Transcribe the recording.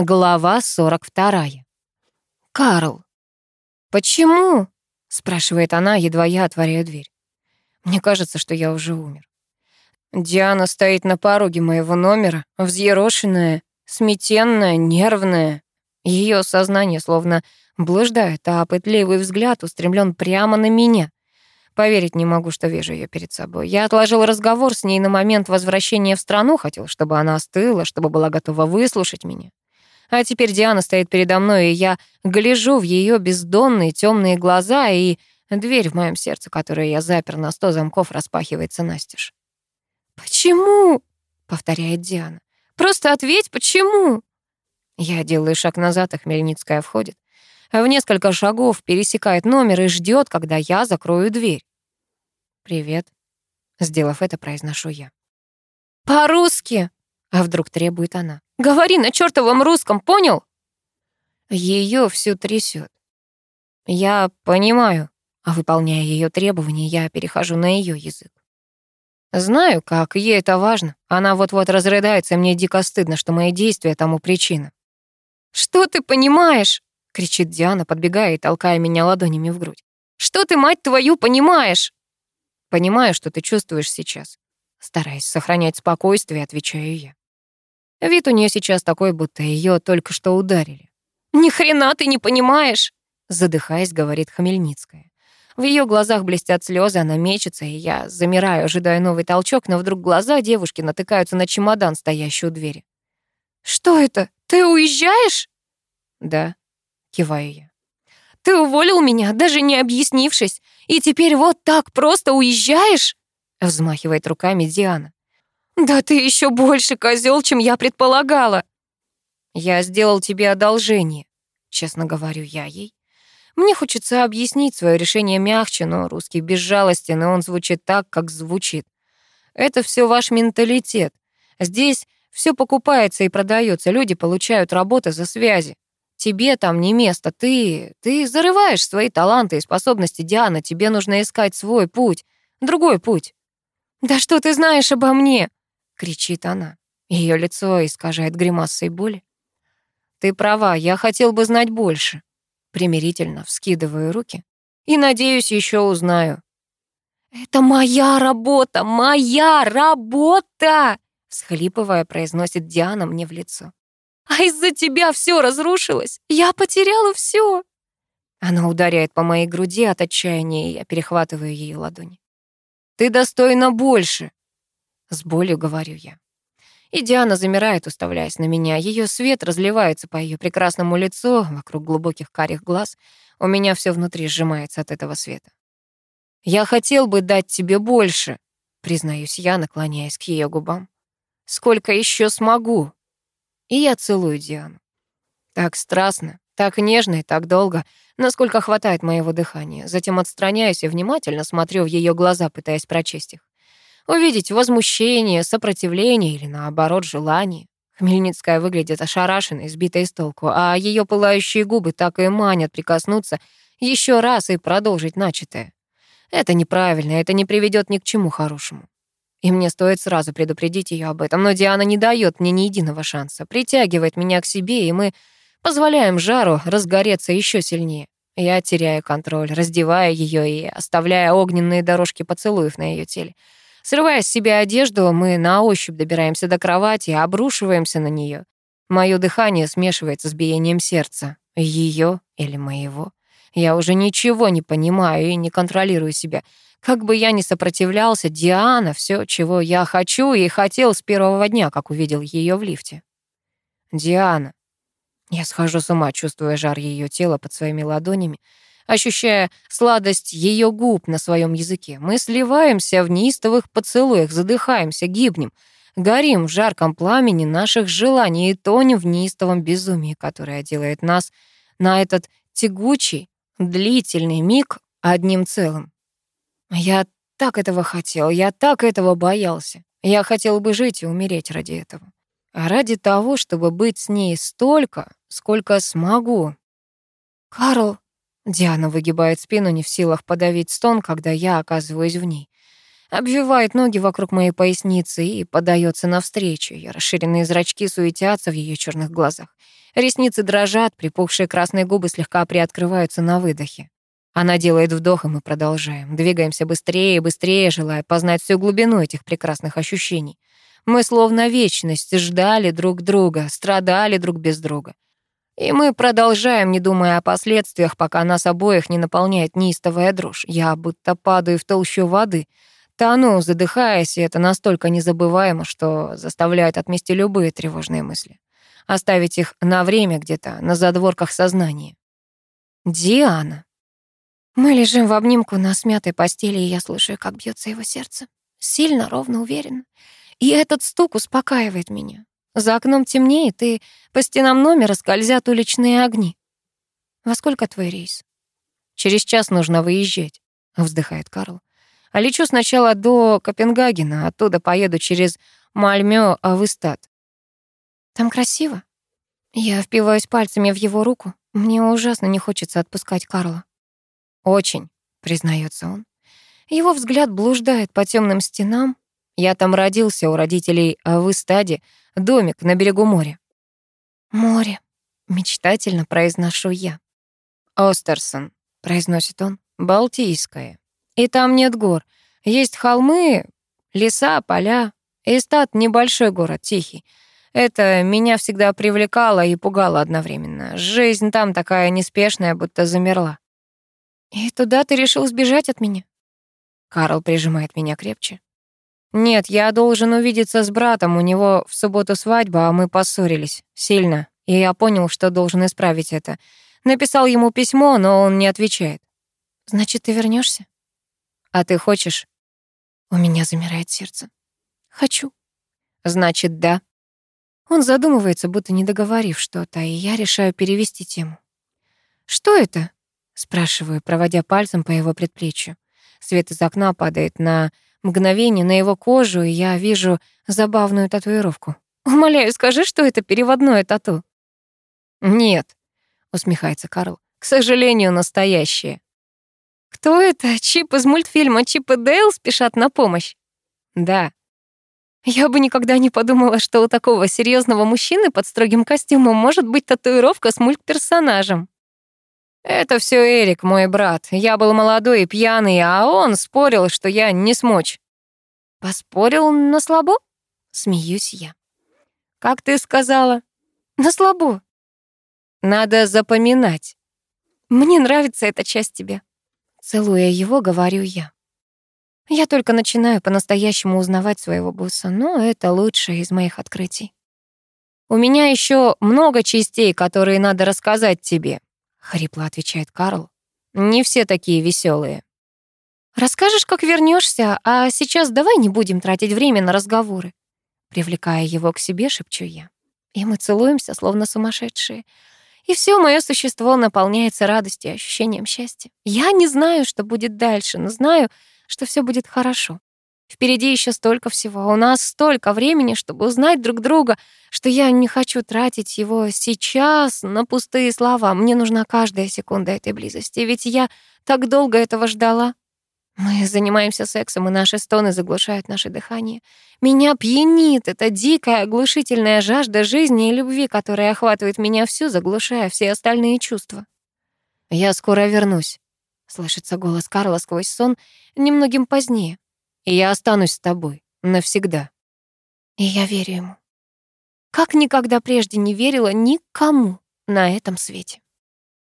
Глава 42. Карл. «Почему?» — спрашивает она, едва я отворяю дверь. Мне кажется, что я уже умер. Диана стоит на пороге моего номера, взъерошенная, сметенная, нервная. Ее сознание словно блуждает, а пытливый взгляд устремлен прямо на меня. Поверить не могу, что вижу ее перед собой. Я отложил разговор с ней на момент возвращения в страну, хотел, чтобы она остыла, чтобы была готова выслушать меня. А теперь Диана стоит передо мной, и я гляжу в ее бездонные темные глаза, и дверь в моем сердце, которую я запер на сто замков, распахивается настежь. «Почему?» — повторяет Диана. «Просто ответь, почему?» Я делаю шаг назад, а Хмельницкая входит. В несколько шагов пересекает номер и ждет, когда я закрою дверь. «Привет», — сделав это, произношу я. «По-русски!» — а вдруг требует она. Говори на чертовом русском, понял? Ее всю трясет. Я понимаю, а выполняя ее требования, я перехожу на ее язык. Знаю, как ей это важно. Она вот-вот разрыдается, мне дико стыдно, что мои действия тому причина. «Что ты понимаешь?» — кричит Диана, подбегая и толкая меня ладонями в грудь. «Что ты, мать твою, понимаешь?» «Понимаю, что ты чувствуешь сейчас». Стараясь сохранять спокойствие, отвечаю я. Вид у нее сейчас такой, будто ее только что ударили. «Ни хрена ты не понимаешь!» Задыхаясь, говорит Хмельницкая. В ее глазах блестят слезы, она мечется, и я замираю, ожидая новый толчок, но вдруг глаза девушки натыкаются на чемодан, стоящий у двери. «Что это? Ты уезжаешь?» «Да», — киваю я. «Ты уволил меня, даже не объяснившись, и теперь вот так просто уезжаешь?» Взмахивает руками Диана. «Да ты еще больше козел, чем я предполагала!» «Я сделал тебе одолжение», — честно говорю я ей. Мне хочется объяснить свое решение мягче, но русский безжалостен, и он звучит так, как звучит. Это все ваш менталитет. Здесь все покупается и продается, люди получают работу за связи. Тебе там не место, ты... ты зарываешь свои таланты и способности, Диана, тебе нужно искать свой путь, другой путь. «Да что ты знаешь обо мне?» Кричит она. Ее лицо искажает гримасой боли. Ты права, я хотел бы знать больше. Примирительно вскидываю руки. И, надеюсь, еще узнаю. «Это моя работа, моя работа!» Всхлипывая, произносит Диана мне в лицо. «А из-за тебя все разрушилось! Я потеряла все!» Она ударяет по моей груди от отчаяния, и я перехватываю ее ладони. «Ты достойна больше!» С болью говорю я. И Диана замирает, уставляясь на меня. Ее свет разливается по ее прекрасному лицу, вокруг глубоких карих глаз. У меня все внутри сжимается от этого света. «Я хотел бы дать тебе больше», — признаюсь я, наклоняясь к ее губам. «Сколько еще смогу?» И я целую Диану. Так страстно, так нежно и так долго, насколько хватает моего дыхания. Затем отстраняюсь и внимательно смотрю в ее глаза, пытаясь прочесть их. Увидеть возмущение, сопротивление или, наоборот, желание. Хмельницкая выглядит ошарашенной, сбитой с толку, а ее пылающие губы так и манят прикоснуться еще раз и продолжить начатое. Это неправильно, это не приведет ни к чему хорошему. И мне стоит сразу предупредить ее об этом, но Диана не дает мне ни единого шанса, притягивает меня к себе, и мы позволяем жару разгореться еще сильнее. Я теряю контроль, раздевая ее и оставляя огненные дорожки поцелуев на ее теле. Срывая с себя одежду, мы на ощупь добираемся до кровати и обрушиваемся на нее. Мое дыхание смешивается с биением сердца. Ее или моего. Я уже ничего не понимаю и не контролирую себя. Как бы я ни сопротивлялся, Диана — все, чего я хочу и хотел с первого дня, как увидел ее в лифте. Диана. Я схожу с ума, чувствуя жар ее тела под своими ладонями, ощущая сладость ее губ на своем языке. Мы сливаемся в неистовых поцелуях, задыхаемся, гибнем, горим в жарком пламени наших желаний и тонем в неистовом безумии, которое делает нас на этот тягучий, длительный миг одним целым. Я так этого хотел, я так этого боялся. Я хотел бы жить и умереть ради этого. А ради того, чтобы быть с ней столько, сколько смогу. «Карл», Диана выгибает спину, не в силах подавить стон, когда я оказываюсь в ней. Обвивает ноги вокруг моей поясницы и подается навстречу. Ее расширенные зрачки суетятся в ее черных глазах. Ресницы дрожат, припухшие красные губы слегка приоткрываются на выдохе. Она делает вдох, и мы продолжаем. Двигаемся быстрее и быстрее, желая познать всю глубину этих прекрасных ощущений. Мы словно вечность ждали друг друга, страдали друг без друга. И мы продолжаем, не думая о последствиях, пока нас обоих не наполняет неистовая дрожь. Я будто падаю в толщу воды, тону, задыхаясь, и это настолько незабываемо, что заставляет отмести любые тревожные мысли. Оставить их на время где-то на задворках сознания. Диана. Мы лежим в обнимку на смятой постели, и я слышу, как бьется его сердце. Сильно, ровно, уверенно. И этот стук успокаивает меня. За окном темнеет, и по стенам номера скользят уличные огни. «Во сколько твой рейс?» «Через час нужно выезжать», — вздыхает Карл. «А лечу сначала до Копенгагена, оттуда поеду через Мальмё в Истат». «Там красиво?» Я впиваюсь пальцами в его руку. Мне ужасно не хочется отпускать Карла. «Очень», — признается он. Его взгляд блуждает по темным стенам. Я там родился у родителей в Истаде, домик на берегу моря. «Море», — мечтательно произношу я. «Остерсон», — произносит он, — «Балтийское. И там нет гор. Есть холмы, леса, поля. Истат — небольшой город, тихий. Это меня всегда привлекало и пугало одновременно. Жизнь там такая неспешная, будто замерла. «И туда ты решил сбежать от меня?» Карл прижимает меня крепче. «Нет, я должен увидеться с братом, у него в субботу свадьба, а мы поссорились. Сильно. И я понял, что должен исправить это. Написал ему письмо, но он не отвечает. Значит, ты вернешься? А ты хочешь? У меня замирает сердце. Хочу. Значит, да. Он задумывается, будто не договорив что-то, и я решаю перевести тему. Что это? Спрашиваю, проводя пальцем по его предплечью. Свет из окна падает на мгновение на его кожу, и я вижу забавную татуировку. «Умоляю, скажи, что это переводное тату». «Нет», — усмехается Карл, — «к сожалению, настоящее». «Кто это? Чип из мультфильма «Чип и Дейл» спешат на помощь?» «Да». Я бы никогда не подумала, что у такого серьезного мужчины под строгим костюмом может быть татуировка с мультперсонажем. Это все Эрик, мой брат. Я был молодой и пьяный, а он спорил, что я не смочь. Поспорил на слабо? Смеюсь я. Как ты сказала? На слабо. Надо запоминать. Мне нравится эта часть тебя. Целуя его, говорю я. Я только начинаю по-настоящему узнавать своего босса, но это лучшее из моих открытий. У меня еще много частей, которые надо рассказать тебе хрипло отвечает Карл. Не все такие веселые. Расскажешь, как вернешься, а сейчас давай не будем тратить время на разговоры. Привлекая его к себе, шепчу я. И мы целуемся, словно сумасшедшие. И все мое существо наполняется радостью и ощущением счастья. Я не знаю, что будет дальше, но знаю, что все будет хорошо. Впереди еще столько всего. У нас столько времени, чтобы узнать друг друга, что я не хочу тратить его сейчас на пустые слова. Мне нужна каждая секунда этой близости, ведь я так долго этого ждала. Мы занимаемся сексом, и наши стоны заглушают наше дыхание. Меня пьянит эта дикая, оглушительная жажда жизни и любви, которая охватывает меня всю, заглушая все остальные чувства. «Я скоро вернусь», — слышится голос Карла сквозь сон, немногим позднее и я останусь с тобой навсегда. И я верю ему. Как никогда прежде не верила никому на этом свете.